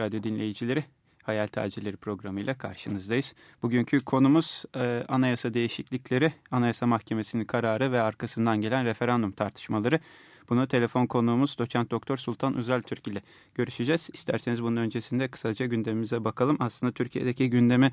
Radyo dinleyicileri, Hayal Tacirleri programıyla karşınızdayız. Bugünkü konumuz e, anayasa değişiklikleri, Anayasa Mahkemesi'nin kararı ve arkasından gelen referandum tartışmaları. Bunu telefon konuğumuz doçent doktor Sultan Özel Türk ile görüşeceğiz. İsterseniz bunun öncesinde kısaca gündemimize bakalım. Aslında Türkiye'deki gündemi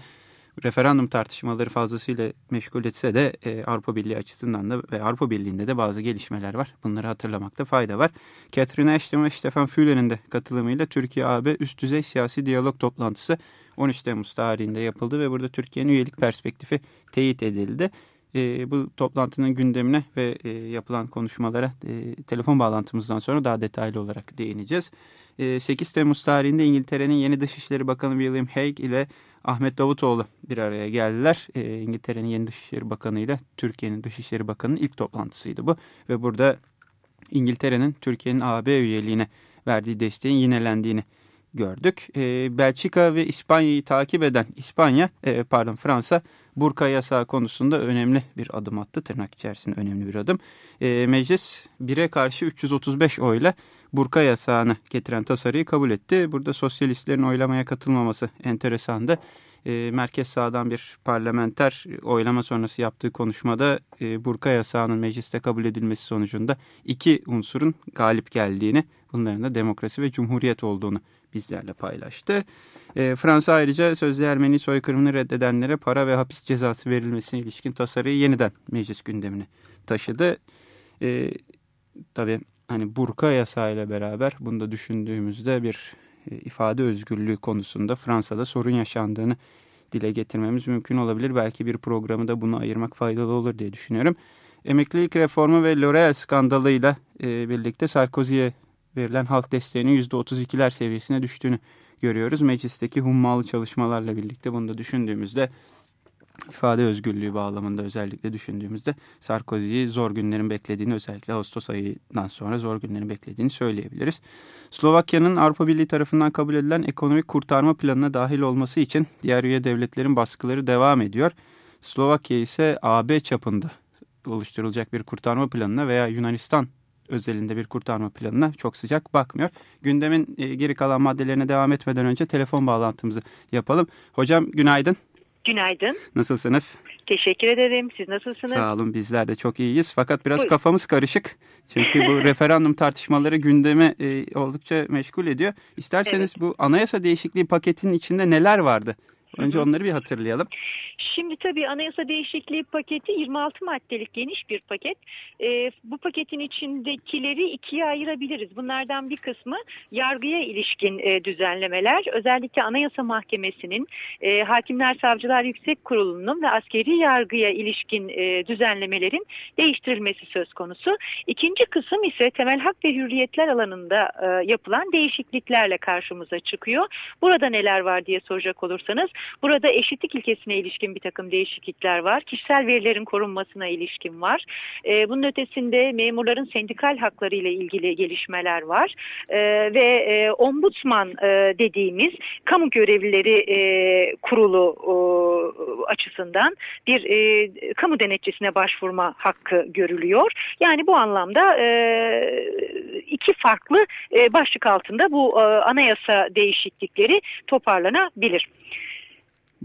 referandum tartışmaları fazlasıyla meşgul etse de e, Avrupa Birliği açısından da ve Avrupa Birliği'nde de bazı gelişmeler var. Bunları hatırlamakta fayda var. Catherine Ashton ve Stefan Füller'in de katılımıyla Türkiye-AB üst düzey siyasi diyalog toplantısı 13 Temmuz tarihinde yapıldı ve burada Türkiye'nin üyelik perspektifi teyit edildi. E, bu toplantının gündemine ve e, yapılan konuşmalara e, telefon bağlantımızdan sonra daha detaylı olarak değineceğiz. E, 8 Temmuz tarihinde İngiltere'nin yeni Dışişleri Bakanı William Hague ile Ahmet Davutoğlu bir araya geldiler. E, İngiltere'nin yeni Dışişleri Bakanı ile Türkiye'nin Dışişleri Bakanı'nın ilk toplantısıydı bu. Ve burada İngiltere'nin Türkiye'nin AB üyeliğine verdiği desteğin yinelendiğini gördük. E, Belçika ve İspanya'yı takip eden İspanya, e, pardon Fransa burka yasağı konusunda önemli bir adım attı. Tırnak içerisinde önemli bir adım. E, meclis 1'e karşı 335 oyla burka yasağını getiren tasarıyı kabul etti. Burada sosyalistlerin oylamaya katılmaması enteresandı. E, merkez sağdan bir parlamenter oylama sonrası yaptığı konuşmada e, burka yasağının mecliste kabul edilmesi sonucunda iki unsurun galip geldiğini, bunların da demokrasi ve cumhuriyet olduğunu bizlerle paylaştı. E, Fransa ayrıca sözde Ermeni soykırımını reddedenlere para ve hapis cezası verilmesine ilişkin tasarıyı yeniden meclis gündemine taşıdı. E, tabii hani burka yasağıyla beraber bunu da düşündüğümüzde bir e, ifade özgürlüğü konusunda Fransa'da sorun yaşandığını dile getirmemiz mümkün olabilir. Belki bir programı da bunu ayırmak faydalı olur diye düşünüyorum. Emeklilik reformu ve L'Oreal skandalıyla e, birlikte Sarkozy'ye verilen halk desteğinin %32'ler seviyesine düştüğünü görüyoruz. Meclisteki hummalı çalışmalarla birlikte bunu da düşündüğümüzde ifade özgürlüğü bağlamında özellikle düşündüğümüzde Sarkozy'yi zor günlerin beklediğini özellikle Ağustos ayından sonra zor günlerin beklediğini söyleyebiliriz. Slovakya'nın Avrupa Birliği tarafından kabul edilen ekonomik kurtarma planına dahil olması için diğer üye devletlerin baskıları devam ediyor. Slovakya ise AB çapında oluşturulacak bir kurtarma planına veya Yunanistan özelinde bir kurtarma planına çok sıcak bakmıyor. Gündemin geri kalan maddelerine devam etmeden önce telefon bağlantımızı yapalım. Hocam günaydın. Günaydın. Nasılsınız? Teşekkür ederim. Siz nasılsınız? Sağ olun bizler de çok iyiyiz. Fakat biraz Buyurun. kafamız karışık. Çünkü bu referandum tartışmaları gündemi e, oldukça meşgul ediyor. İsterseniz evet. bu anayasa değişikliği paketinin içinde neler vardı? Önce onları bir hatırlayalım. Şimdi tabii anayasa değişikliği paketi 26 maddelik geniş bir paket. E, bu paketin içindekileri ikiye ayırabiliriz. Bunlardan bir kısmı yargıya ilişkin e, düzenlemeler. Özellikle Anayasa Mahkemesi'nin, e, Hakimler Savcılar Yüksek Kurulu'nun ve askeri yargıya ilişkin e, düzenlemelerin değiştirilmesi söz konusu. İkinci kısım ise temel hak ve hürriyetler alanında e, yapılan değişikliklerle karşımıza çıkıyor. Burada neler var diye soracak olursanız, burada eşitlik ilkesine ilişkin bir takım değişiklikler var. Kişisel verilerin korunmasına ilişkin var. E, bunun ötesinde memurların sendikal hakları ile ilgili gelişmeler var. E, ve e, ombudsman e, dediğimiz kamu görevlileri e, kurulu e, açısından bir e, kamu denetçisine başvurma hakkı görülüyor. Yani bu anlamda e, iki farklı e, başlık altında bu e, anayasa değişiklikleri toparlanabilir.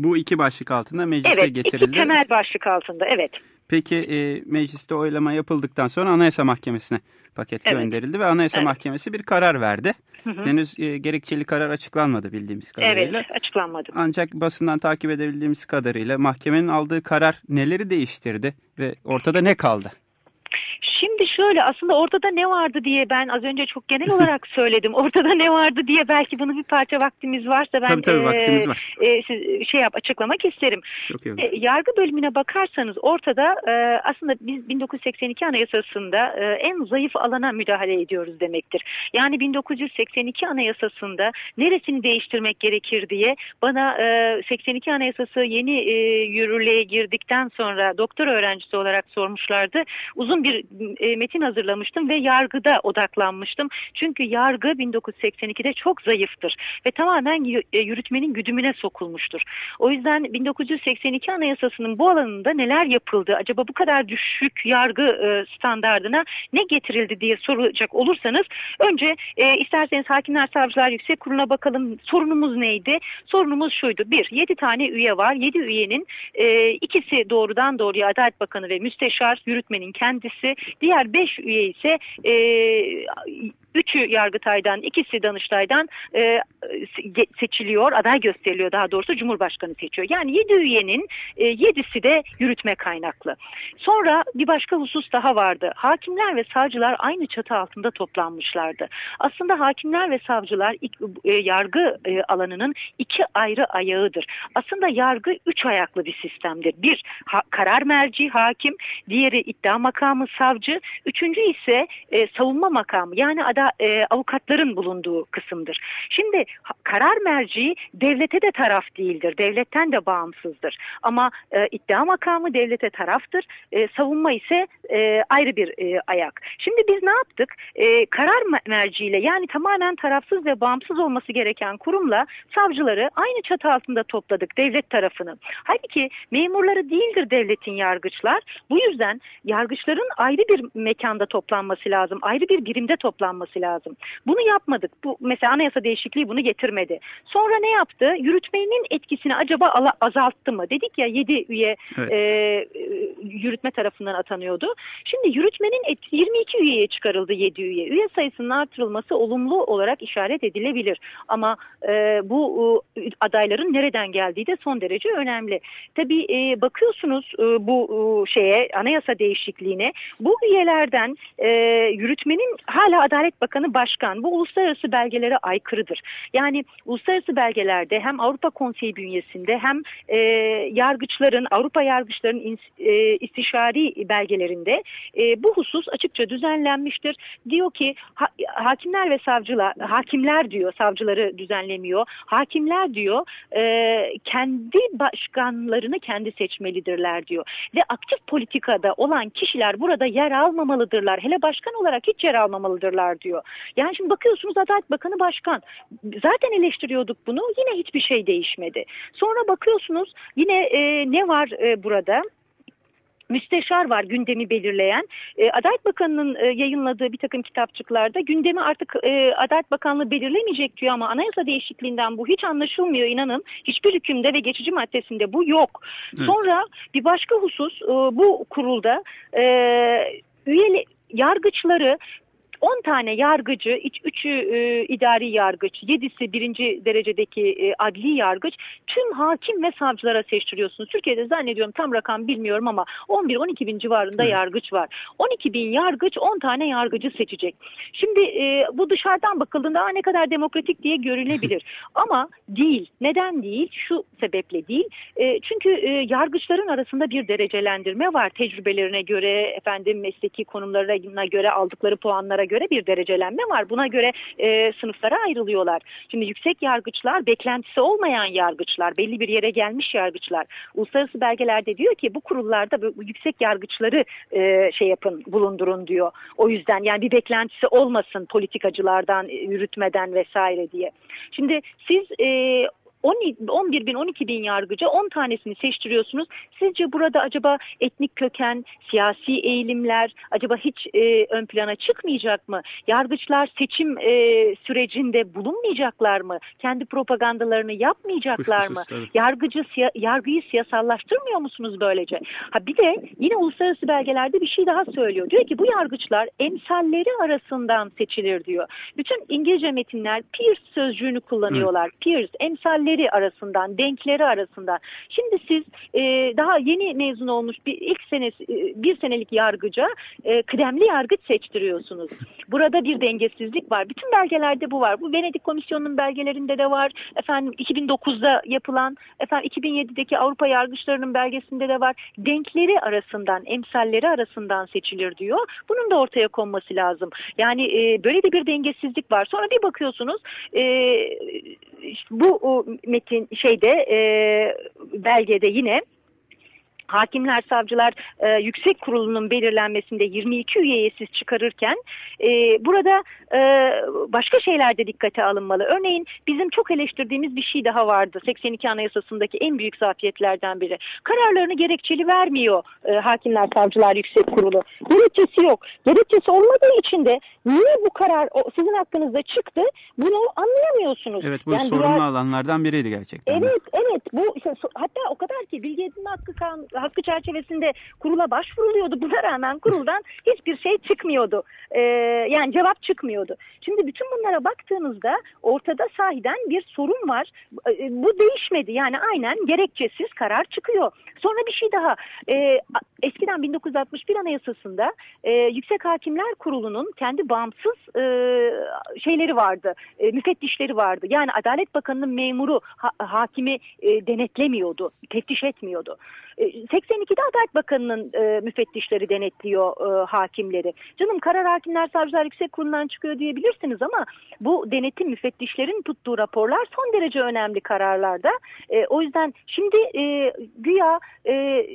Bu iki başlık altında meclise evet, getirildi. Evet iki temel başlık altında evet. Peki e, mecliste oylama yapıldıktan sonra Anayasa Mahkemesi'ne paket evet. gönderildi ve Anayasa evet. Mahkemesi bir karar verdi. Hı hı. Henüz e, gerekçeli karar açıklanmadı bildiğimiz kadarıyla. Evet açıklanmadı. Ancak basından takip edebildiğimiz kadarıyla mahkemenin aldığı karar neleri değiştirdi ve ortada ne kaldı? Şimdi şöyle aslında ortada ne vardı diye ben az önce çok genel olarak söyledim. Ortada ne vardı diye belki bunu bir parça vaktimiz varsa ben tabii, tabii, e, vaktimiz var. e, siz, şey yap açıklamak isterim. Çok iyi olur. E, Yargı bölümüne bakarsanız ortada e, aslında biz 1982 Anayasası'nda e, en zayıf alana müdahale ediyoruz demektir. Yani 1982 Anayasası'nda neresini değiştirmek gerekir diye bana e, 82 Anayasası yeni e, yürürlüğe girdikten sonra doktor öğrencisi olarak sormuşlardı. Uzun bir e, metin hazırlamıştım ve yargıda odaklanmıştım. Çünkü yargı 1982'de çok zayıftır ve tamamen e, yürütmenin güdümüne sokulmuştur. O yüzden 1982 Anayasası'nın bu alanında neler yapıldı? Acaba bu kadar düşük yargı e, standardına ne getirildi diye soracak olursanız önce e, isterseniz Hakimler Savcılar Yüksek Kurulu'na bakalım sorunumuz neydi? Sorunumuz şuydu. Bir, 7 tane üye var. 7 üyenin e, ikisi doğrudan doğruya Adalet Bakanı ve Müsteşar yürütmenin kendisi. Diğer 5 üye ise e, Üçü Yargıtay'dan, ikisi Danıştay'dan e, se- seçiliyor, aday gösteriliyor daha doğrusu Cumhurbaşkanı seçiyor. Yani yedi üyenin e, yedisi de yürütme kaynaklı. Sonra bir başka husus daha vardı. Hakimler ve savcılar aynı çatı altında toplanmışlardı. Aslında hakimler ve savcılar e, yargı e, alanının iki ayrı ayağıdır. Aslında yargı üç ayaklı bir sistemdir. Bir, ha- karar merci hakim, diğeri iddia makamı savcı, üçüncü ise e, savunma makamı yani ada, e, avukatların bulunduğu kısımdır. Şimdi karar merci devlete de taraf değildir, devletten de bağımsızdır. Ama e, iddia makamı devlete taraftır, e, savunma ise e, ayrı bir e, ayak. Şimdi biz ne yaptık? E, karar me- merciyle yani tamamen tarafsız ve bağımsız olması gereken kurumla savcıları aynı çatı altında topladık devlet tarafını. Halbuki memurları değildir devletin yargıçlar. Bu yüzden yargıçların ayrı bir mekanda toplanması lazım. Ayrı bir birimde toplanması lazım. Bunu yapmadık. Bu mesela anayasa değişikliği bunu getirmedi. Sonra ne yaptı? Yürütmenin etkisini acaba azalttı mı? Dedik ya 7 üye Evet. e, e, yürütme tarafından atanıyordu. Şimdi yürütmenin etkisi 22 üyeye çıkarıldı 7 üye. Üye sayısının artırılması olumlu olarak işaret edilebilir. Ama e, bu e, adayların nereden geldiği de son derece önemli. Tabii e, bakıyorsunuz e, bu e, şeye anayasa değişikliğine bu üyelerden e, yürütmenin hala Adalet Bakanı başkan. Bu uluslararası belgelere aykırıdır. Yani uluslararası belgelerde hem Avrupa Konseyi bünyesinde hem e, yargıçların Avrupa yargıçların e, istişari belgelerinde e, bu husus açıkça düzenlenmiştir. Diyor ki ha- hakimler ve savcılar hakimler diyor savcıları düzenlemiyor. Hakimler diyor e, kendi başkanlarını kendi seçmelidirler diyor. Ve aktif politikada olan kişiler burada yer almamalıdırlar. Hele başkan olarak hiç yer almamalıdırlar diyor. Yani şimdi bakıyorsunuz Adalet Bakanı başkan. Zaten eleştiriyorduk bunu. Yine hiçbir şey değişmedi. Sonra bakıyorsunuz yine e, ne var e, burada? müsteşar var gündemi belirleyen. E, Adalet Bakanı'nın e, yayınladığı bir takım kitapçıklarda gündemi artık e, Adalet Bakanlığı belirlemeyecek diyor ama anayasa değişikliğinden bu hiç anlaşılmıyor inanın. Hiçbir hükümde ve geçici maddesinde bu yok. Evet. Sonra bir başka husus e, bu kurulda e, üyeli yargıçları 10 tane yargıcı, 3'ü e, idari yargıç, 7'si birinci derecedeki e, adli yargıç, tüm hakim ve savcılara seçtiriyorsunuz. Türkiye'de zannediyorum tam rakam bilmiyorum ama 11-12 bin civarında Hı. yargıç var. 12 bin yargıç 10 tane yargıcı seçecek. Şimdi e, bu dışarıdan bakıldığında "Aa, ne kadar demokratik diye görülebilir. ama değil. Neden değil? Şu sebeple değil. E, çünkü e, yargıçların arasında bir derecelendirme var. Tecrübelerine göre, efendim mesleki konumlarına göre, aldıkları puanlara göre bir derecelenme var. Buna göre e, sınıflara ayrılıyorlar. Şimdi yüksek yargıçlar, beklentisi olmayan yargıçlar, belli bir yere gelmiş yargıçlar. Uluslararası belgelerde diyor ki bu kurullarda bu yüksek yargıçları e, şey yapın, bulundurun diyor. O yüzden yani bir beklentisi olmasın politikacılardan, e, yürütmeden vesaire diye. Şimdi siz e, 10 11 bin 12 bin yargıcı 10 tanesini seçtiriyorsunuz. Sizce burada acaba etnik köken, siyasi eğilimler acaba hiç e, ön plana çıkmayacak mı? Yargıçlar seçim e, sürecinde bulunmayacaklar mı? Kendi propagandalarını yapmayacaklar mı? Kuşkusuz, tabii. Yargıcı siya- yargıyı siyasallaştırmıyor musunuz böylece? Ha bir de yine uluslararası belgelerde bir şey daha söylüyor. Diyor ki bu yargıçlar emsalleri arasından seçilir diyor. Bütün İngilizce metinler peers sözcüğünü kullanıyorlar. Peers emsalleri emsalleri arasından, denkleri arasından. Şimdi siz e, daha yeni mezun olmuş bir ilk senesi, e, bir senelik yargıca e, kıdemli yargıç seçtiriyorsunuz. Burada bir dengesizlik var. Bütün belgelerde bu var. Bu Venedik Komisyonu'nun belgelerinde de var. Efendim 2009'da yapılan, efendim 2007'deki Avrupa yargıçlarının belgesinde de var. Denkleri arasından, emsalleri arasından seçilir diyor. Bunun da ortaya konması lazım. Yani e, böyle de bir dengesizlik var. Sonra bir bakıyorsunuz e, bu o, metin şeyde e, belgede yine Hakimler, Savcılar e, Yüksek Kurulu'nun belirlenmesinde 22 üyeye siz çıkarırken e, burada e, başka şeyler de dikkate alınmalı. Örneğin bizim çok eleştirdiğimiz bir şey daha vardı. 82 Anayasası'ndaki en büyük zafiyetlerden biri. Kararlarını gerekçeli vermiyor e, Hakimler, Savcılar Yüksek Kurulu. Gerekçesi yok. Gerekçesi olmadığı için de niye bu karar o, sizin hakkınızda çıktı bunu anlayamıyorsunuz. Evet bu Yani sorunlu biraz- alanlardan biriydi gerçekten. de. Evet, evet. Bu işte hatta o kadar ki bilgi edinme hakkı kan- hakkı çerçevesinde kurula başvuruluyordu. Buna rağmen kuruldan hiçbir şey çıkmıyordu. Ee, yani cevap çıkmıyordu. Şimdi bütün bunlara baktığınızda ortada sahiden bir sorun var. Ee, bu değişmedi. Yani aynen gerekçesiz karar çıkıyor. Sonra bir şey daha. A- eskiden 1961 Anayasası'nda e, Yüksek Hakimler Kurulu'nun kendi bağımsız e, şeyleri vardı. E, müfettişleri vardı. Yani Adalet Bakanı'nın memuru ha- hakimi e, denetlemiyordu, teftiş etmiyordu. E, 82'de Adalet Bakanı'nın e, müfettişleri denetliyor e, hakimleri. Canım karar hakimler savcılar yüksek kurulundan çıkıyor diyebilirsiniz ama bu denetim müfettişlerin tuttuğu raporlar son derece önemli kararlarda. E, o yüzden şimdi e, güya e,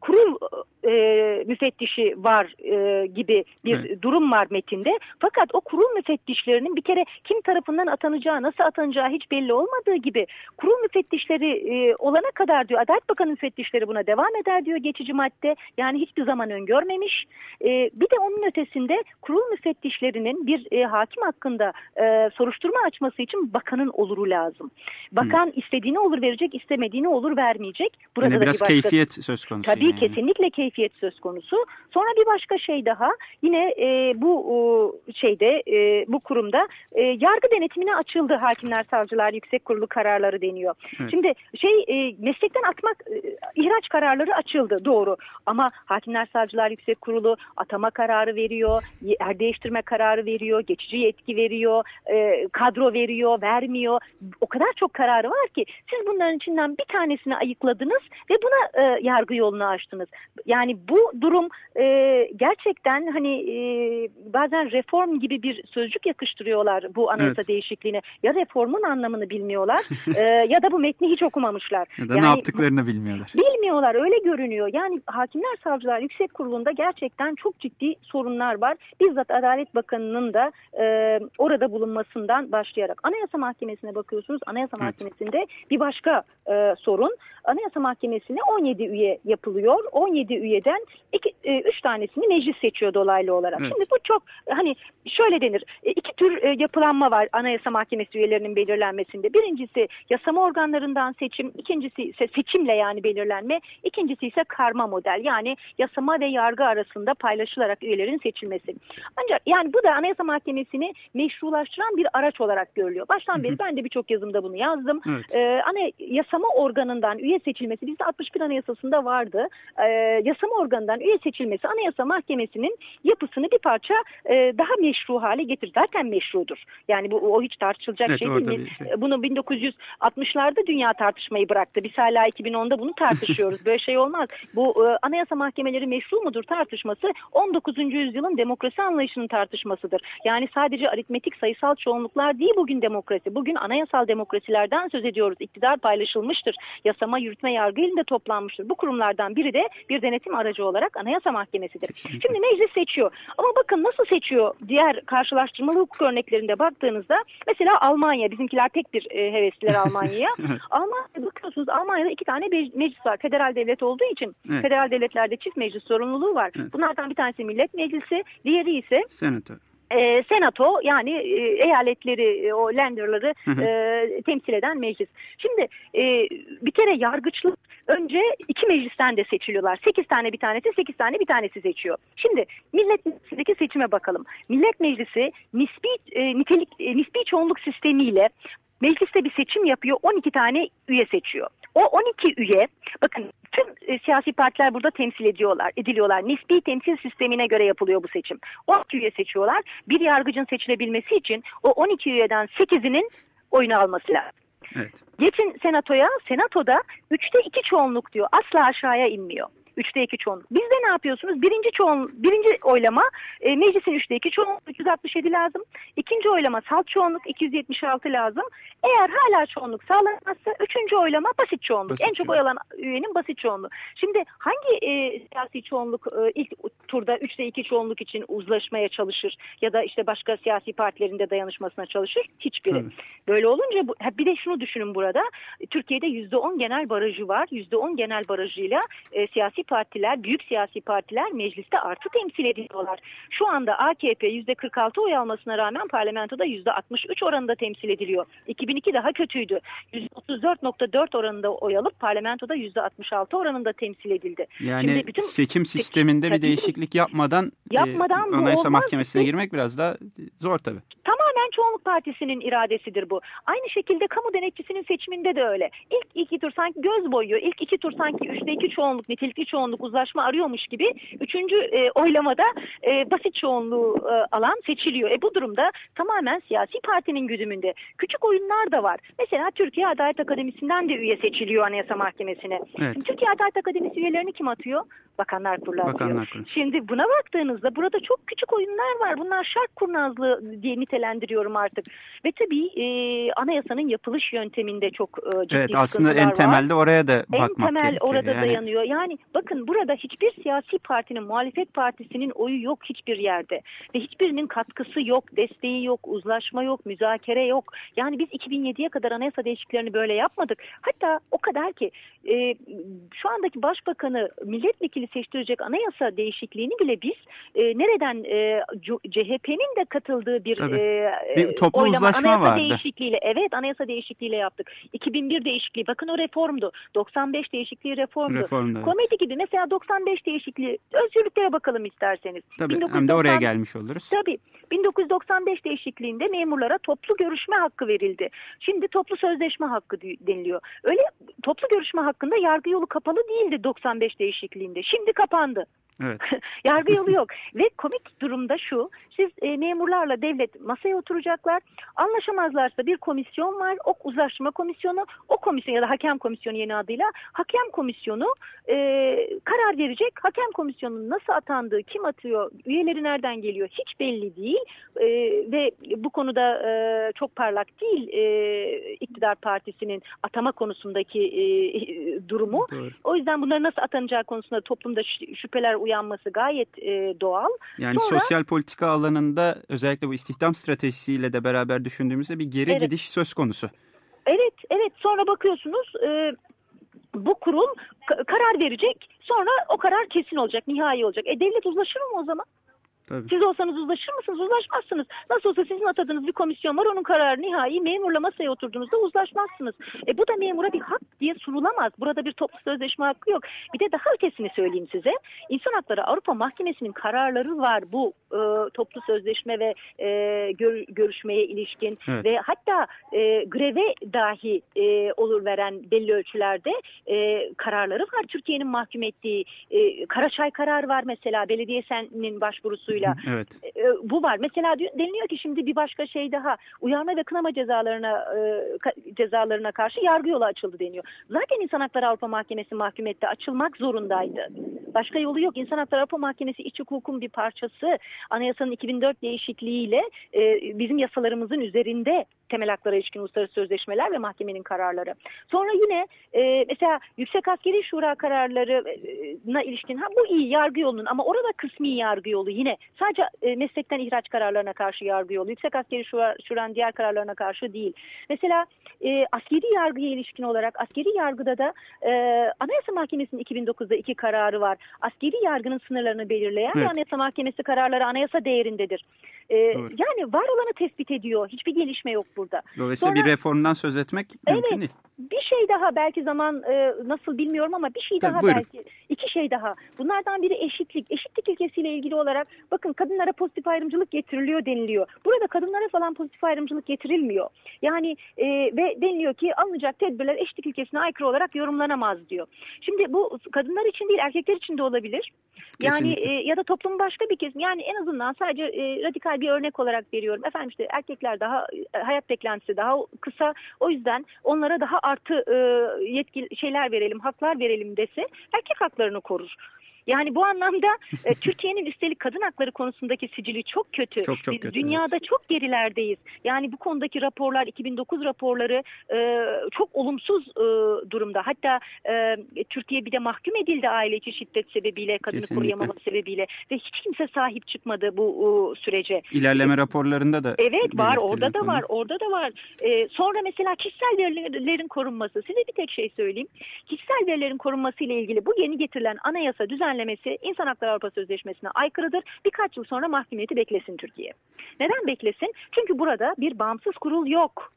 kurul e, müfettişi var e, gibi bir Evet. durum var metinde. Fakat o kurul müfettişlerinin bir kere kim tarafından atanacağı, nasıl atanacağı hiç belli olmadığı gibi kurul müfettişleri e, olana kadar diyor Adalet Bakanı müfettişleri buna devam eder diyor geçici madde. Yani hiçbir zaman öngörmemiş. E, bir de onun ötesinde kurul müfettişlerinin bir e, hakim hakkında e, soruşturma açması için bakanın oluru lazım. Bakan istediğini olur verecek, istemediğini olur vermeyecek. Burada Yani biraz bir başka keyfiyet söz konusu. Tabii yani. kesinlikle keyfiyet söz konusu. Sonra bir başka şey daha yine e, bu o, şeyde e, bu kurumda e, yargı denetimine açıldı Hakimler Savcılar Yüksek Kurulu kararları deniyor. Evet. Şimdi şey e, meslekten atmak e, ihraç kararları açıldı doğru ama Hakimler Savcılar Yüksek Kurulu atama kararı veriyor, yer değiştirme kararı veriyor, geçici yetki veriyor, e, kadro veriyor, vermiyor. O kadar çok kararı var ki siz bunların içinden bir tanesini ayıkladınız ve buna e, yargı yolunu açtınız. Yani bu durum e, gerçekten hani e, bazen reform gibi bir sözcük yakıştırıyorlar bu anayasa Evet. değişikliğine. Ya reformun anlamını bilmiyorlar e, ya da bu metni hiç okumamışlar. Ya da ne Yani- yaptıklarını bilmiyorlar. Bilmiyorlar öyle görünüyor. Yani Hakimler Savcılar Yüksek Kurulu'nda gerçekten çok ciddi sorunlar var. Bizzat Adalet Bakanı'nın da e, orada bulunmasından başlayarak. Anayasa Mahkemesi'ne bakıyorsunuz. Anayasa Evet. Mahkemesi'nde bir başka e, sorun. Anayasa Mahkemesi'ne 17 üye yapılıyor. 17 üyeden 3 tanesini meclis seçiyor dolaylı olarak. Evet. Şimdi bu çok hani şöyle denir. e, iki tür e, yapılanma var Anayasa Mahkemesi üyelerinin belirlenmesinde. Birincisi yasama organlarından seçim, ikincisi ise seçimle yani belirlenme, ikincisi ise karma model yani yasama ve yargı arasında paylaşılarak üyelerin seçilmesi. Ancak yani bu da Anayasa Mahkemesi'ni meşrulaştıran bir araç olarak görülüyor. Baştan beri ben de birçok yazımda bunu yazdım. Evet. Ee, ana yasama organından üye seçilmesi bizde 61 Anayasası'nda vardı. Ee, yasama organından üye seçilmesi Anayasa Mahkemesi'nin yapısını bir parça e, daha meşru hale getirir. Zaten meşrudur. Yani bu o hiç tartışılacak Evet, şey değil. bir şey. E, Bunu 1960'larda dünya tartışmayı bıraktı. Biz hala 2010'da bunu tartışıyoruz. Böyle şey olmaz. Bu e, anayasa mahkemeleri meşru mudur tartışması 19. yüzyılın demokrasi anlayışının tartışmasıdır. Yani sadece aritmetik sayısal çoğunluklar değil bugün demokrasi. Bugün anayasal demokrasilerden söz ediyoruz. İktidar paylaşılmıştır. Yasama, yürütme, yargı elinde toplanmıştır. Bu kurumlardan biri de bir denetim aracı olarak Anayasa Mahkemesi'dir. Kesinlikle. Şimdi meclis seçiyor. Ama bakın nasıl seçiyor diğer karşılaştırmalı hukuk örneklerinde baktığınızda mesela Almanya bizimkiler tek bir e, hevesliler Almanya'ya. Almanya'da bakıyorsunuz Almanya'da iki tane meclis var. Federal devlet olduğu için Evet. federal devletlerde çift meclis sorumluluğu var. Evet. Bunlardan bir tanesi millet meclisi, diğeri ise Senato. E, senato yani e, eyaletleri, e, o lenderları e, temsil eden meclis. Şimdi e, bir kere yargıçlık önce iki meclisten de seçiliyorlar. Sekiz tane bir tanesi, sekiz tane bir tanesi seçiyor. Şimdi millet meclisindeki seçime bakalım. Millet meclisi nispi, e, nitelik, e, nispi çoğunluk sistemiyle mecliste bir seçim yapıyor 12 tane üye seçiyor. O 12 üye bakın tüm e, siyasi partiler burada temsil ediyorlar, ediliyorlar. Nispi temsil sistemine göre yapılıyor bu seçim. 12 üye seçiyorlar. Bir yargıcın seçilebilmesi için o 12 üyeden 8'inin oyunu alması lazım. Evet. Geçin senatoya, senatoda 3'te 2 çoğunluk diyor. Asla aşağıya inmiyor. Üçte iki çoğunluk. Bizde ne yapıyorsunuz? Birinci çoğun, birinci oylama e, meclisin üçte iki çoğunluk 367 lazım. İkinci oylama salt çoğunluk 276 lazım. Eğer hala çoğunluk sağlanmazsa üçüncü oylama basit çoğunluk. Basit en çok oy alan üyenin basit çoğunluğu. Şimdi hangi e, siyasi çoğunluk e, ilk turda üçte iki çoğunluk için uzlaşmaya çalışır ya da işte başka siyasi partilerinde dayanışmasına çalışır? Hiçbiri. Tabii. Böyle olunca bu, bir de şunu düşünün burada. Türkiye'de yüzde on genel barajı var. Yüzde on genel barajıyla e, siyasi partiler, büyük siyasi partiler mecliste artı temsil ediyorlar. Şu anda AKP yüzde 46 oy almasına rağmen parlamentoda yüzde 63 oranında temsil ediliyor. 2002 daha kötüydü. Yüzde 34.4 oranında oy alıp parlamentoda yüzde 66 oranında temsil edildi. Yani Şimdi bütün- seçim sisteminde bir Tabii. değişiklik yapmadan, e, Yapmadan bu Anayasa. Mahkemesi'ne girmek biraz daha zor tabii. Tamamen çoğunluk partisinin iradesidir bu. Aynı şekilde kamu denetçisinin seçiminde de öyle. İlk iki tur sanki göz boyuyor. İlk iki tur sanki üçte iki çoğunluk, nitelikli çoğunluk uzlaşma arıyormuş gibi. Üçüncü e, oylamada e, basit çoğunluğu e, alan seçiliyor. E bu durumda tamamen siyasi partinin güdümünde. Küçük oyunlar da var. Mesela Türkiye Adalet Akademisi'nden de üye seçiliyor Anayasa Mahkemesi'ne. Evet. Şimdi Türkiye Adalet Akademisi üyelerini kim atıyor? Bakanlar Kurulu. Bakanlar Kurulu. Şimdi buna baktığınızda burada çok küçük oyunlar var. Bunlar şark kurnazlığı diye nitelendiriyorum artık. Ve tabii e, anayasanın yapılış yönteminde çok e, ciddi Evet aslında en sıkıntılar var. temelde oraya da En bakmak temel gerekiyor. orada Yani dayanıyor. Yani bakın burada hiçbir siyasi partinin, muhalefet partisinin oyu yok hiçbir yerde. Ve hiçbirinin katkısı yok, desteği yok, uzlaşma yok, müzakere yok. Yani biz 2007'ye kadar anayasa değişikliklerini böyle yapmadık. Hatta o kadar ki e, şu andaki başbakanı milletvekili seçtirecek anayasa değişikliğini bile biz e, nereden e, CHP'nin de katıldığı bir, Tabii. e, Bir toplu oylama, uzlaşma anayasa vardı. değişikliğiyle evet anayasa değişikliğiyle yaptık. 2001 değişikliği bakın o reformdu. 95 değişikliği reformdu. reformda. evet. Komedi gibi mesela 95 değişikliği özgürlüklere bakalım isterseniz. Tabii hem de 1990 oraya gelmiş oluruz. Tabii. 1995 değişikliğinde memurlara toplu görüşme hakkı verildi. Şimdi toplu sözleşme hakkı deniliyor. Öyle toplu görüşme hakkında yargı yolu kapalı değildi 95 değişikliğinde. Şimdi kapandı. Evet. yargı yolu yok. Ve komik durumda şu. Siz e, memurlarla devlet masaya oturacaklar. Anlaşamazlarsa bir komisyon var. O uzlaşma komisyonu. O komisyon ya da hakem komisyonu yeni adıyla. Hakem komisyonu e, karar verecek. Hakem komisyonunun nasıl atandığı, kim atıyor, üyeleri nereden geliyor hiç belli değil. E, ve bu konuda e, çok parlak değil e, iktidar partisinin atama konusundaki e, durumu. Doğru. O yüzden bunların nasıl atanacağı konusunda toplumda şü- şüpheler uyanması gayet e, doğal. Yani Sonra- sosyal politika alanında özellikle bu istihdam stratejisiyle de beraber düşündüğümüzde bir geri Evet. gidiş söz konusu. Evet, evet. Sonra bakıyorsunuz e, bu kurul ka- karar verecek. Sonra o karar kesin olacak, nihai olacak. E devlet uzlaşır mı o zaman? Tabii. Siz olsanız uzlaşır mısınız? Uzlaşmazsınız. Nasıl olsa sizin atadığınız bir komisyon var. Onun kararı nihai. Memurla masaya oturduğunuzda uzlaşmazsınız. E bu da memura bir hak diye sunulamaz. Burada bir toplu sözleşme hakkı yok. Bir de daha ötesini söyleyeyim size. İnsan Hakları Avrupa Mahkemesi'nin kararları var bu e, toplu sözleşme ve e, gör- görüşmeye ilişkin Evet. ve hatta e, greve dahi e, olur veren belli ölçülerde e, kararları var. Türkiye'nin mahkum ettiği e, Karaçay kararı var mesela belediye seninin başvurusuyla. Evet. E, bu var. Mesela deniliyor ki şimdi bir başka şey daha uyarma ve kınama cezalarına e, cezalarına karşı yargı yolu açıldı deniyor. Zaten İnsan Hakları Avrupa Mahkemesi mahkum etti. Açılmak zorundaydı. Başka yolu yok. İnsan Hakları Avrupa Mahkemesi iç hukukun bir parçası. Anayasanın 2004 değişikliğiyle e, bizim yasalarımızın üzerinde temel haklara ilişkin uluslararası sözleşmeler ve mahkemenin kararları. Sonra yine e, mesela Yüksek Askeri Şura kararlarına ilişkin ha bu iyi yargı yolunun ama orada kısmi yargı yolu yine sadece e, meslekten ihraç kararlarına karşı yargı yolu. Yüksek Askeri Şura, Şura'nın diğer kararlarına karşı değil. Mesela e, askeri yargıya ilişkin olarak askeri yargıda da e, Anayasa Mahkemesi'nin 2009'da iki kararı var. Askeri yargının sınırlarını belirleyen ve Evet. Anayasa Mahkemesi kararları anayasa değerindedir. E, Doğru. yani var olanı tespit ediyor. Hiçbir gelişme yok burada. Dolayısıyla Sonra- bir reformdan söz etmek mümkün Evet. değil. Bir şey daha belki zaman e, nasıl bilmiyorum ama bir şey Tabii, daha buyurun. belki iki şey daha. Bunlardan biri eşitlik. Eşitlik ilkesiyle ilgili olarak bakın kadınlara pozitif ayrımcılık getiriliyor deniliyor. Burada kadınlara falan pozitif ayrımcılık getirilmiyor. Yani e, ve deniliyor ki alınacak tedbirler eşitlik ilkesine aykırı olarak yorumlanamaz diyor. Şimdi bu kadınlar için değil erkekler için de olabilir. Yani e, ya da toplumun başka bir kesim. Yani en azından sadece e, radikal bir örnek olarak veriyorum. Efendim işte erkekler daha e, hayat beklentisi daha kısa. O yüzden onlara daha artı e, yetkili şeyler verelim, haklar verelim dese erkek haklarını korur. Yani bu anlamda e, Türkiye'nin üstelik kadın hakları konusundaki sicili çok kötü. Çok çok Biz kötü, dünyada çok gerilerdeyiz. Yani bu konudaki raporlar 2009 raporları e, çok olumsuz e, durumda. Hatta e, Türkiye bir de mahkum edildi aile içi şiddet sebebiyle, kadını Kesinlikle. koruyamama sebebiyle ve hiç kimse sahip çıkmadı bu e, sürece. İlerleme raporlarında da Evet var orada da konu. var orada da var. Ee, sonra mesela kişisel verilerin korunması size bir tek şey söyleyeyim. Kişisel verilerin korunması ile ilgili bu yeni getirilen anayasa düzenlemesi İnsan Hakları Avrupa Sözleşmesi'ne aykırıdır. Birkaç yıl sonra mahkumiyeti beklesin Türkiye. Neden beklesin? Çünkü burada bir bağımsız kurul yok.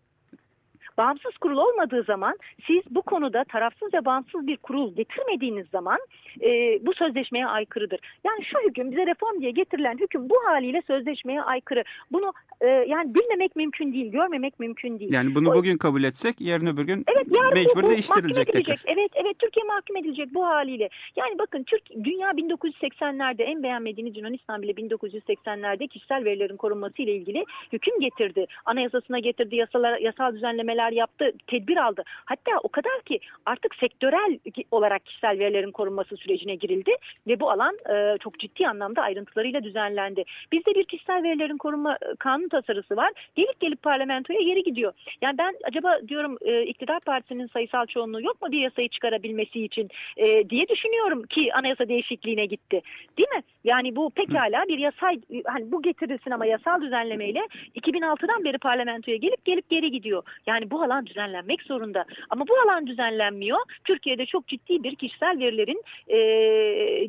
Bağımsız kurul olmadığı zaman siz bu konuda tarafsız ve bağımsız bir kurul getirmediğiniz zaman e, bu sözleşmeye aykırıdır. Yani şu hüküm bize reform diye getirilen hüküm bu haliyle sözleşmeye aykırı. Bunu e, yani bilmemek mümkün değil, görmemek mümkün değil. Yani bunu O- bugün kabul etsek yarın öbür gün Evet yarın bu- mecbur bu, değiştirilecek tekrar. Evet evet Türkiye mahkum edilecek bu haliyle. Yani bakın Türk dünya 1980'lerde en beğenmediğiniz Yunanistan bile 1980'lerde kişisel verilerin korunması ile ilgili hüküm getirdi. Anayasasına getirdi, yasalar, yasal düzenlemeler yaptı, tedbir aldı. Hatta o kadar ki artık sektörel olarak kişisel verilerin korunması sürecine girildi ve bu alan e, çok ciddi anlamda ayrıntılarıyla düzenlendi. Bizde bir kişisel verilerin korunma e, kanun tasarısı var. Gelip gelip parlamentoya geri gidiyor. Yani ben acaba diyorum e, iktidar partisinin sayısal çoğunluğu yok mu bir yasayı çıkarabilmesi için e, diye düşünüyorum ki anayasa değişikliğine gitti. Değil mi? Yani bu pekala bir yasay hani bu getirilsin ama yasal düzenlemeyle 2006'dan beri parlamentoya gelip gelip geri gidiyor. Yani bu alan düzenlenmek zorunda. Ama bu alan düzenlenmiyor. Türkiye'de çok ciddi bir kişisel verilerin e,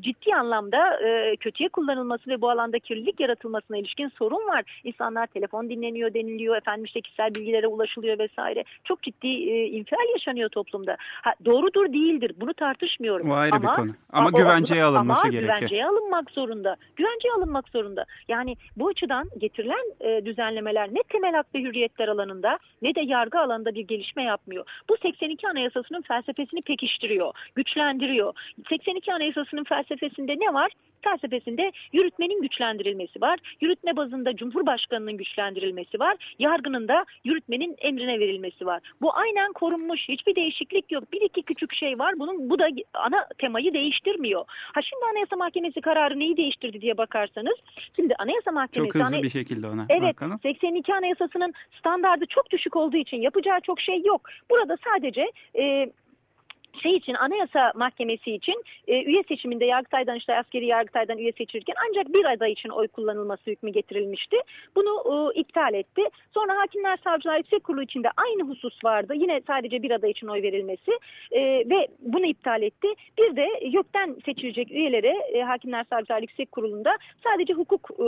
ciddi anlamda e, kötüye kullanılması ve bu alanda kirlilik yaratılmasına ilişkin sorun var. İnsanlar telefon dinleniyor deniliyor. Efendim işte kişisel bilgilere ulaşılıyor vesaire. Çok ciddi e, infial yaşanıyor toplumda. Ha, doğrudur değildir. Bunu tartışmıyorum. O ayrı bir Ama- konu. Ama o- güvenceye alınması ama gerekiyor. güvenceye alınmak zorunda. Güvenceye alınmak zorunda. Yani bu açıdan getirilen e, düzenlemeler ne temel hak ve hürriyetler alanında ne de yargı alanında bir gelişme yapmıyor. Bu 82 Anayasası'nın felsefesini pekiştiriyor, güçlendiriyor. 82 Anayasası'nın felsefesinde ne var? Felsefesinde yürütmenin güçlendirilmesi var. Yürütme bazında Cumhurbaşkanı'nın güçlendirilmesi var. Yargının da yürütmenin emrine verilmesi var. Bu aynen korunmuş. Hiçbir değişiklik yok. Bir iki küçük şey var. Bunun bu da ana temayı değiştirmiyor. Ha şimdi Anayasa Mahkemesi kararı neyi değiştirdi diye bakarsanız şimdi Anayasa Mahkemesi Çok hızlı bir şekilde ona Evet, bakalım. 82 Anayasası'nın standardı çok düşük olduğu için yapacağı çok şey yok. Burada sadece e, şey için Anayasa Mahkemesi için e, üye seçiminde Yargıtay'dan işte askeri Yargıtay'dan üye seçilirken ancak bir aday için oy kullanılması hükmü getirilmişti. Bunu e, iptal etti. Sonra Hakimler Savcılar Yüksek Kurulu içinde aynı husus vardı. Yine sadece bir aday için oy verilmesi e, ve bunu iptal etti. Bir de YÖK'ten seçilecek üyelere e, Hakimler Savcılar Yüksek Kurulu'nda sadece hukuk e,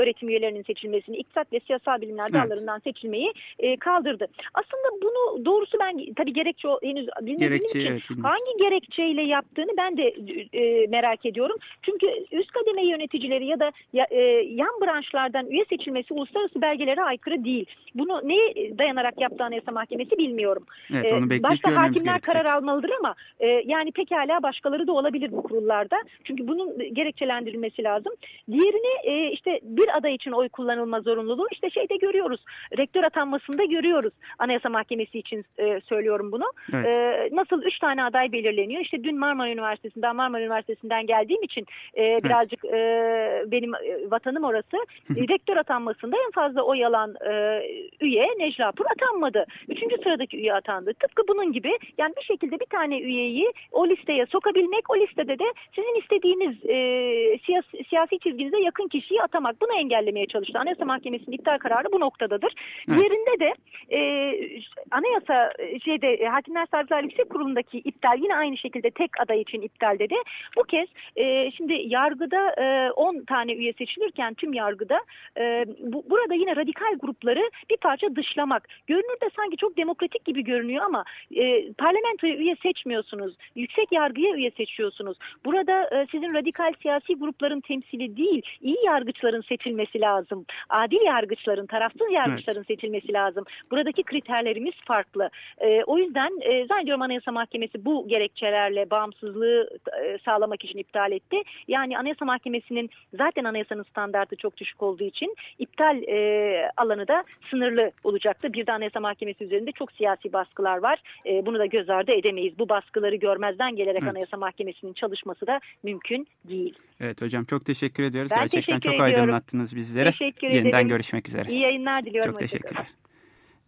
öğretim üyelerinin seçilmesini, iktisat ve siyasal bilimler Evet. dallarından seçilmeyi e, kaldırdı. Aslında bunu doğrusu ben tabii gerekçe henüz bilmediğim için evet. Bilmiyorum. hangi gerekçeyle yaptığını ben de e, merak ediyorum. Çünkü üst kademe yöneticileri ya da ya, e, yan branşlardan üye seçilmesi uluslararası belgelere aykırı değil. Bunu neye dayanarak yaptı Anayasa Mahkemesi bilmiyorum. Evet Ee, onu bekleyip Başta hakimler gerekecek. karar almalıdır ama e, yani pekala başkaları da olabilir bu kurullarda. Çünkü bunun gerekçelendirilmesi lazım. Diğerini e, işte bir aday için oy kullanılma zorunluluğu işte şeyde görüyoruz. Rektör atanmasında görüyoruz. Anayasa Mahkemesi için e, söylüyorum bunu. Evet. E, nasıl üç tane aday belirleniyor? İşte dün Marmara Üniversitesi'nden Marmara Üniversitesi'nden geldiğim için e, birazcık e, benim e, vatanım orası. Rektör atanmasında en fazla oy alan e, üye Necla Pur atanmadı. Üçüncü sıradaki üye atandı. Tıpkı bunun gibi yani bir şekilde bir tane üyeyi o listeye sokabilmek, o listede de sizin istediğiniz e, siyasi, siyasi çizginize yakın kişiyi atamak. Bunu engellemeye çalıştı. Anayasa Mahkemesi'nin iptal kararı bu noktadadır. Evet. Diğerinde de e, anayasa e, şeyde e, Hakimler Savcılar Yüksek Kurulu'ndaki iptal. Yine aynı şekilde tek aday için iptal dedi. Bu kez e, şimdi yargıda e, 10 tane üye seçilirken tüm yargıda e, bu, burada yine radikal grupları bir parça dışlamak. Görünürde sanki çok demokratik gibi görünüyor ama e, parlamentoya üye seçmiyorsunuz. Yüksek yargıya üye seçiyorsunuz. Burada e, sizin radikal siyasi grupların temsili değil, iyi yargıçların seçilmesi lazım. Adil yargıçların, tarafsız yargıçların evet. seçilmesi lazım. Buradaki kriterlerimiz farklı. E, o yüzden e, zannediyorum Anayasa Mahkemesi bu gerekçelerle bağımsızlığı e, sağlamak için iptal etti. Yani Anayasa Mahkemesi'nin zaten anayasanın standartı çok düşük olduğu için iptal e, alanı da sınırlı olacaktı. Bir de Anayasa Mahkemesi üzerinde çok siyasi baskılar var. E, bunu da göz ardı edemeyiz. Bu baskıları görmezden gelerek evet. Anayasa Mahkemesi'nin çalışması da mümkün değil. Evet hocam çok teşekkür ediyoruz. Ben Gerçekten teşekkür çok ediyorum. aydınlattınız bizlere. Teşekkür Yeniden ederim. görüşmek üzere. İyi yayınlar diliyorum. Çok teşekkürler.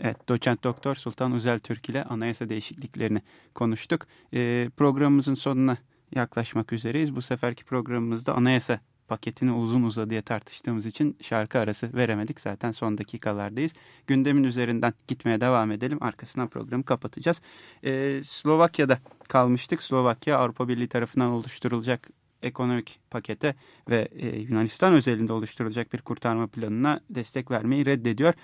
Evet, doçent doktor Sultan Uzel Türk ile anayasa değişikliklerini konuştuk. Ee, programımızın sonuna yaklaşmak üzereyiz. Bu seferki programımızda anayasa paketini uzun uzadıya tartıştığımız için şarkı arası veremedik. Zaten son dakikalardayız. Gündemin üzerinden gitmeye devam edelim. Arkasından programı kapatacağız. Ee, Slovakya'da kalmıştık. Slovakya Avrupa Birliği tarafından oluşturulacak ekonomik pakete ve e, Yunanistan özelinde oluşturulacak bir kurtarma planına destek vermeyi reddediyor.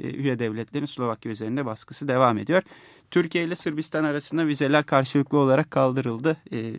E, üye devletlerin Slovakya üzerinde baskısı devam ediyor. Türkiye ile Sırbistan arasında vizeler karşılıklı olarak kaldırıldı. E,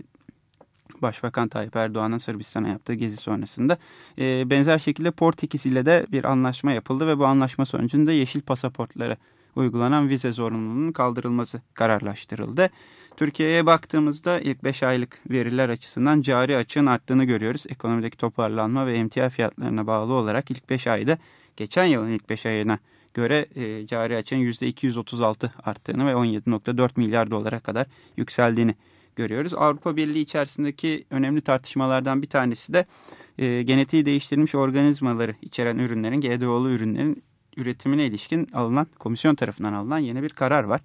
Başbakan Tayyip Erdoğan'ın Sırbistan'a yaptığı gezi sonrasında. E, benzer şekilde Portekiz ile de bir anlaşma yapıldı ve bu anlaşma sonucunda yeşil pasaportları uygulanan vize zorunluluğunun kaldırılması kararlaştırıldı. Türkiye'ye baktığımızda ilk 5 aylık veriler açısından cari açığın arttığını görüyoruz. Ekonomideki toparlanma ve emtia fiyatlarına bağlı olarak ilk 5 ayda geçen yılın ilk 5 ayına göre e, cari açığın %236 arttığını ve 17.4 milyar dolara kadar yükseldiğini görüyoruz. Avrupa Birliği içerisindeki önemli tartışmalardan bir tanesi de e, genetiği değiştirilmiş organizmaları içeren ürünlerin, GDO'lu ürünlerin üretimine ilişkin alınan komisyon tarafından alınan yeni bir karar var.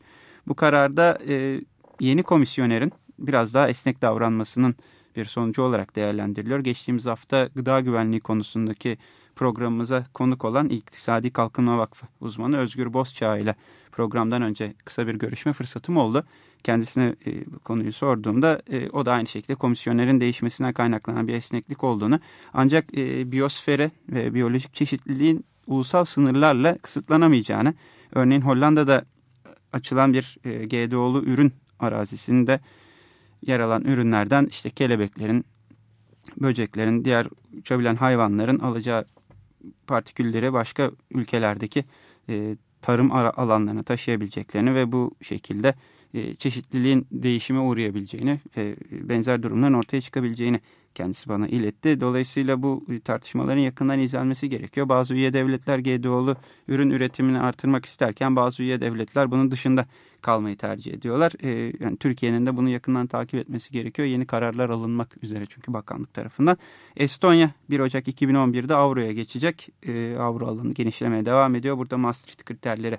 Bu kararda e, yeni komisyonerin biraz daha esnek davranmasının bir sonucu olarak değerlendiriliyor. Geçtiğimiz hafta gıda güvenliği konusundaki programımıza konuk olan İktisadi Kalkınma Vakfı uzmanı Özgür Bozçağ ile programdan önce kısa bir görüşme fırsatım oldu. Kendisine e, bu konuyu sorduğumda e, o da aynı şekilde komisyonerin değişmesine kaynaklanan bir esneklik olduğunu ancak e, biyosfere ve biyolojik çeşitliliğin ulusal sınırlarla kısıtlanamayacağını örneğin Hollanda'da açılan bir e, GDO'lu ürün arazisinde yer alan ürünlerden işte kelebeklerin, böceklerin, diğer uçabilen hayvanların alacağı partikülleri başka ülkelerdeki e, tarım alanlarına taşıyabileceklerini ve bu şekilde e, çeşitliliğin değişime uğrayabileceğini ve benzer durumların ortaya çıkabileceğini kendisi bana iletti. Dolayısıyla bu tartışmaların yakından izlenmesi gerekiyor. Bazı üye devletler GDO'lu ürün üretimini artırmak isterken bazı üye devletler bunun dışında kalmayı tercih ediyorlar. Ee, yani Türkiye'nin de bunu yakından takip etmesi gerekiyor. Yeni kararlar alınmak üzere çünkü bakanlık tarafından. Estonya 1 Ocak 2011'de avroya geçecek. Ee, avro alanı genişlemeye devam ediyor. Burada Maastricht kriterleri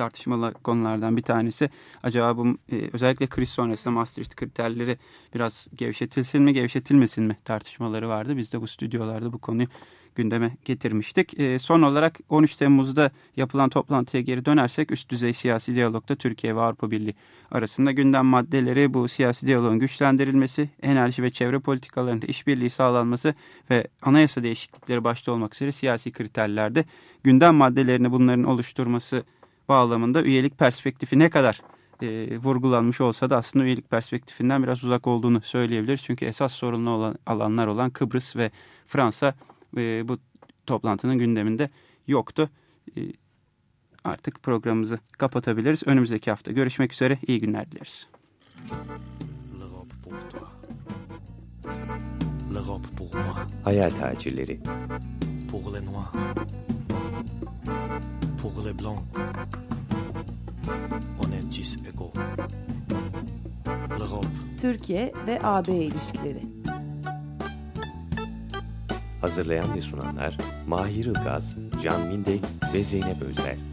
tartışmalı konulardan bir tanesi. Acaba bu e, özellikle kriz sonrasında Maastricht kriterleri biraz gevşetilsin mi gevşetilmesin mi tartışmaları vardı. Biz de bu stüdyolarda bu konuyu gündeme getirmiştik. E, son olarak 13 Temmuz'da yapılan toplantıya geri dönersek üst düzey siyasi diyalogda Türkiye ve Avrupa Birliği arasında gündem maddeleri bu siyasi diyaloğun güçlendirilmesi, enerji ve çevre politikalarında işbirliği sağlanması ve anayasa değişiklikleri başta olmak üzere siyasi kriterlerde gündem maddelerini bunların oluşturması bağlamında üyelik perspektifi ne kadar e, vurgulanmış olsa da aslında üyelik perspektifinden biraz uzak olduğunu söyleyebiliriz. Çünkü esas sorunlu olan alanlar olan Kıbrıs ve Fransa e, bu toplantının gündeminde yoktu. E, artık programımızı kapatabiliriz. Önümüzdeki hafta görüşmek üzere. İyi günler dileriz. Hayal tacirleri Pour les noirs Pour les blancs On est tous égaux L'Europe Türkiye ve AB ilişkileri. Hazırlayan ve sunanlar Mahir Ilgaz, Can Mindek ve Zeynep Özer.